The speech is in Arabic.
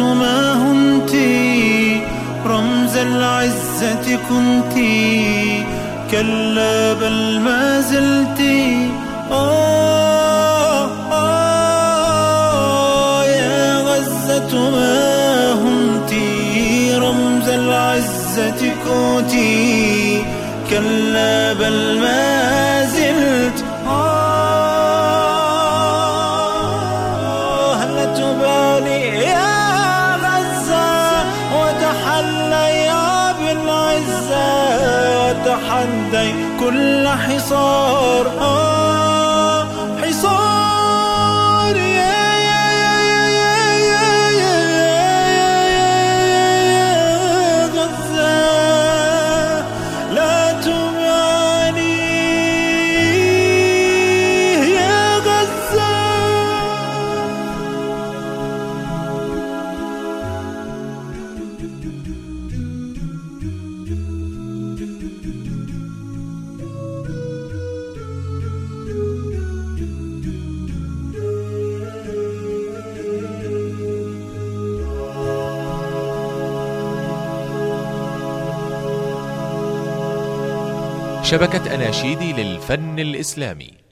ما هنت رمز العزة كنت. كلا بل ما زلت. آه آه يا غزة ما هنت رمز العزة كنت. كلا بل ما زلت وتحدي كل حصار. آه. شبكة أناشيد للفن الإسلامي.